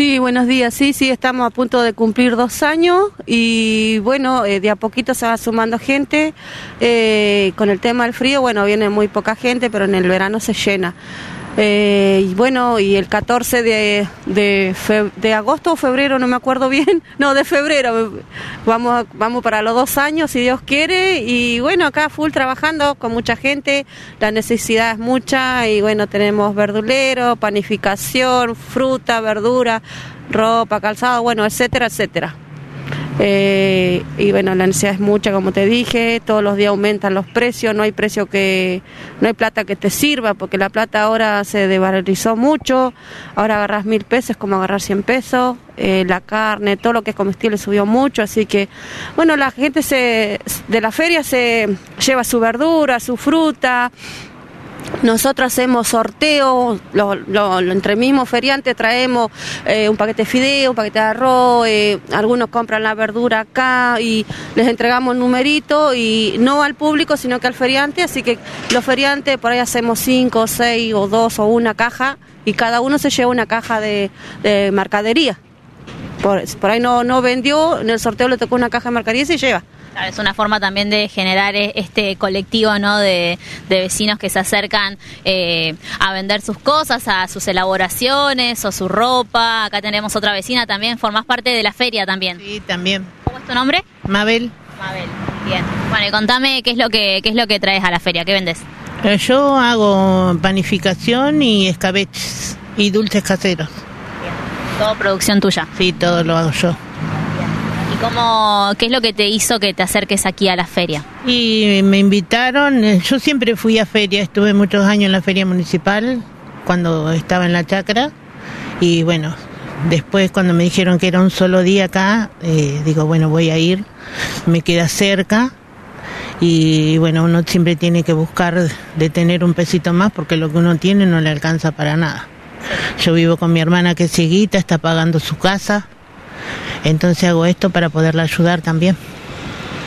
Sí, buenos días. Sí, sí, estamos a punto de cumplir dos años y bueno, eh, de a poquito se va sumando gente. Eh, con el tema del frío, bueno, viene muy poca gente, pero en el verano se llena. Eh, y bueno, y el 14 de, de, agosto o febrero, no me acuerdo bien, no, de febrero, vamos, vamos para los dos años, si Dios quiere, y bueno, acá full trabajando con mucha gente, la necesidad es mucha, y bueno, tenemos verdulero, panificación, fruta, verdura, ropa, calzado, bueno, etcétera, etcétera. Eh, y bueno, la necesidad es mucha, como te dije, todos los días aumentan los precios, no hay precio que, no hay plata que te sirva, porque la plata ahora se devalorizó mucho, ahora agarras mil pesos como agarrar cien pesos, eh, la carne, todo lo que es comestible subió mucho, así que bueno, la gente se, de la feria se lleva su verdura, su fruta, nosotros hacemos sorteos, lo, entre mismos feriantes traemos eh, un paquete de fideo, un paquete de arroz, eh, algunos compran la verdura acá y les entregamos numerito y no al público sino que al feriante, así que los feriantes por ahí hacemos cinco, seis o dos o una caja y cada uno se lleva una caja de, mercadería. Por, por ahí no, no vendió, en el sorteo le tocó una caja de mercadería y se lleva. Es una forma también de generar e-, este colectivo ¿no? de, vecinos que se acercan eh, a vender sus cosas, a sus elaboraciones o su ropa. Acá tenemos otra vecina también, formas parte de la feria también. Sí, también. ¿Cómo es tu nombre? Mabel. Mabel, bien. Bueno, y contame qué es lo que, qué es lo que traes a la feria, ¿qué vendes? Eh, yo hago panificación y escabeches y dulces caseros. Bien. ¿Todo producción tuya? Sí, todo lo hago yo. ¿Cómo, ¿Qué es lo que te hizo que te acerques aquí a la feria? Y me invitaron, eh, yo siempre fui a feria, estuve muchos años en la feria municipal cuando estaba en la chacra y bueno, después cuando me dijeron que era un solo día acá, eh, digo, bueno, voy a ir, me queda cerca y bueno, uno siempre tiene que buscar de tener un pesito más porque lo que uno tiene no le alcanza para nada. Yo vivo con mi hermana que es cieguita, está pagando su casa entonces hago esto para poderla ayudar también.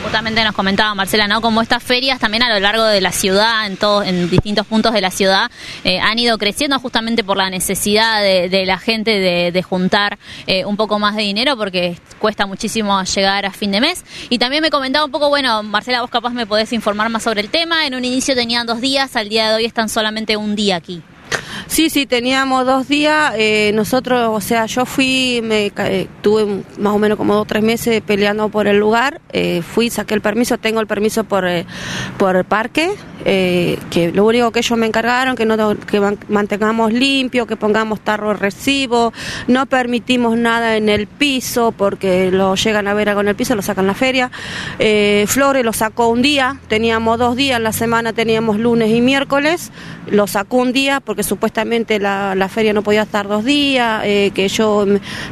Justamente nos comentaba Marcela, ¿no? Como estas ferias también a lo largo de la ciudad, en todos, en distintos puntos de la ciudad, eh, han ido creciendo justamente por la necesidad de, la gente de, juntar eh, un poco más de dinero, porque cuesta muchísimo llegar a fin de mes. Y también me comentaba un poco, bueno, Marcela, vos capaz me podés informar más sobre el tema. En un inicio tenían dos días, al día de hoy están solamente un día aquí. Sí, sí, teníamos dos días. Eh, nosotros, o sea, yo fui, me eh, tuve más o menos como dos o tres meses peleando por el lugar. Eh, fui, saqué el permiso, tengo el permiso por, por el parque, que lo único que ellos me encargaron, que, no, que mantengamos limpio, que pongamos tarro recibo, no permitimos nada en el piso porque lo llegan a ver con el piso, lo sacan la feria. Flores lo sacó un día, teníamos dos días, en la semana teníamos lunes y miércoles, lo sacó un día porque supuestamente la, la feria no podía estar dos días, eh, que yo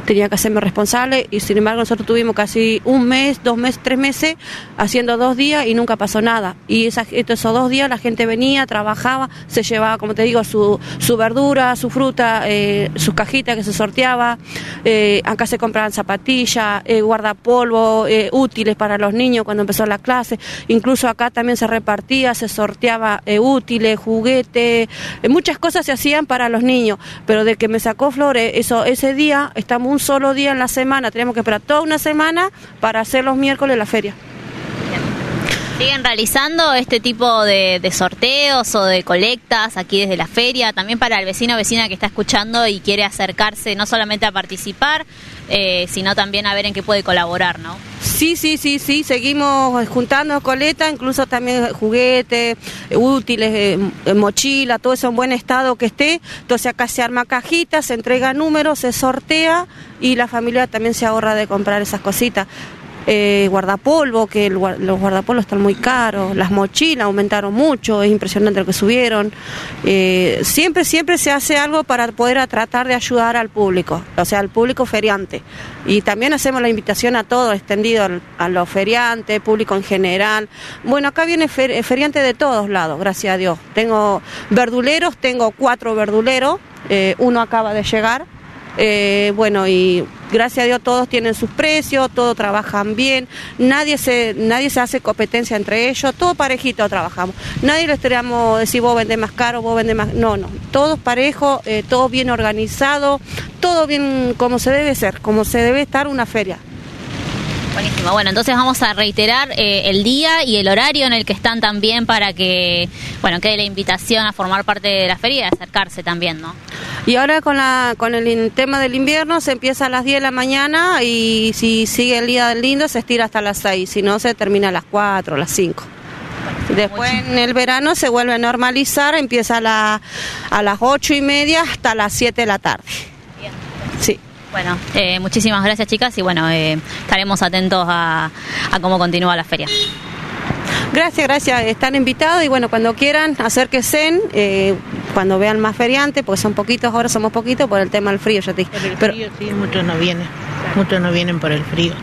tenía que hacerme responsable y sin embargo nosotros tuvimos casi un mes, dos meses, tres meses haciendo dos días y nunca pasó nada. Y esa, esos dos días la gente venía, trabajaba, se llevaba, como te digo, su, su verdura, su fruta, eh, sus cajitas que se sorteaba, eh, acá se compraban zapatillas, guardapolvo, útiles para los niños cuando empezó la clase, incluso acá también se repartía, se sorteaba útiles, juguetes, muchas cosas se hacían para los niños, pero de que me sacó Flores, eso, ese día, estamos un solo día en la semana, tenemos que esperar toda una semana para hacer los miércoles la feria. ¿Siguen realizando este tipo de, sorteos o de colectas aquí desde la feria? También para el vecino o vecina que está escuchando y quiere acercarse no solamente a participar, eh, sino también a ver en qué puede colaborar, ¿no? Sí, sí, sí, sí, seguimos juntando coletas, incluso también juguetes, útiles, eh, mochila, todo eso en buen estado que esté. Entonces acá se arma cajitas, se entrega números, se sortea y la familia también se ahorra de comprar esas cositas eh, guardapolvo, que los guardapolvos están muy caros, las mochilas aumentaron mucho, es impresionante lo que subieron. Eh, siempre, siempre se hace algo para poder tratar de ayudar al público, o sea, al público feriante. Y también hacemos la invitación a todos, extendido a los feriantes, público en general. Bueno, acá viene feriantes de todos lados, gracias a Dios. Tengo verduleros, tengo cuatro verduleros, eh, uno acaba de llegar Eh, bueno, y gracias a Dios todos tienen sus precios, todos trabajan bien, nadie se, nadie se hace competencia entre ellos, todos parejitos trabajamos. Nadie les tenemos decir vos vendés más caro, vos vendés más. No, no, todos parejos, eh, todo bien organizado, todo bien como se debe ser, como se debe estar una feria. Buenísimo. Bueno, entonces vamos a reiterar eh, el día y el horario en el que están también para que, bueno, quede la invitación a formar parte de la feria y acercarse también, ¿no? Y ahora con, la, con el tema del invierno se empieza a las 10 de la mañana y si sigue el día del lindo se estira hasta las 6, si no se termina a las 4, las 5. Después en el verano se vuelve a normalizar, empieza a, la, a las 8 y media hasta las 7 de la tarde. Sí. Bueno, eh, muchísimas gracias chicas y bueno, eh, estaremos atentos a, cómo continúa la feria. Gracias, gracias. Están invitados y bueno, cuando quieran, acérquense, eh, cuando vean más feriantes, porque son poquitos, ahora somos poquitos por el tema del frío, ya te Por el frío, sí, muchos no vienen. Muchos no vienen por el frío.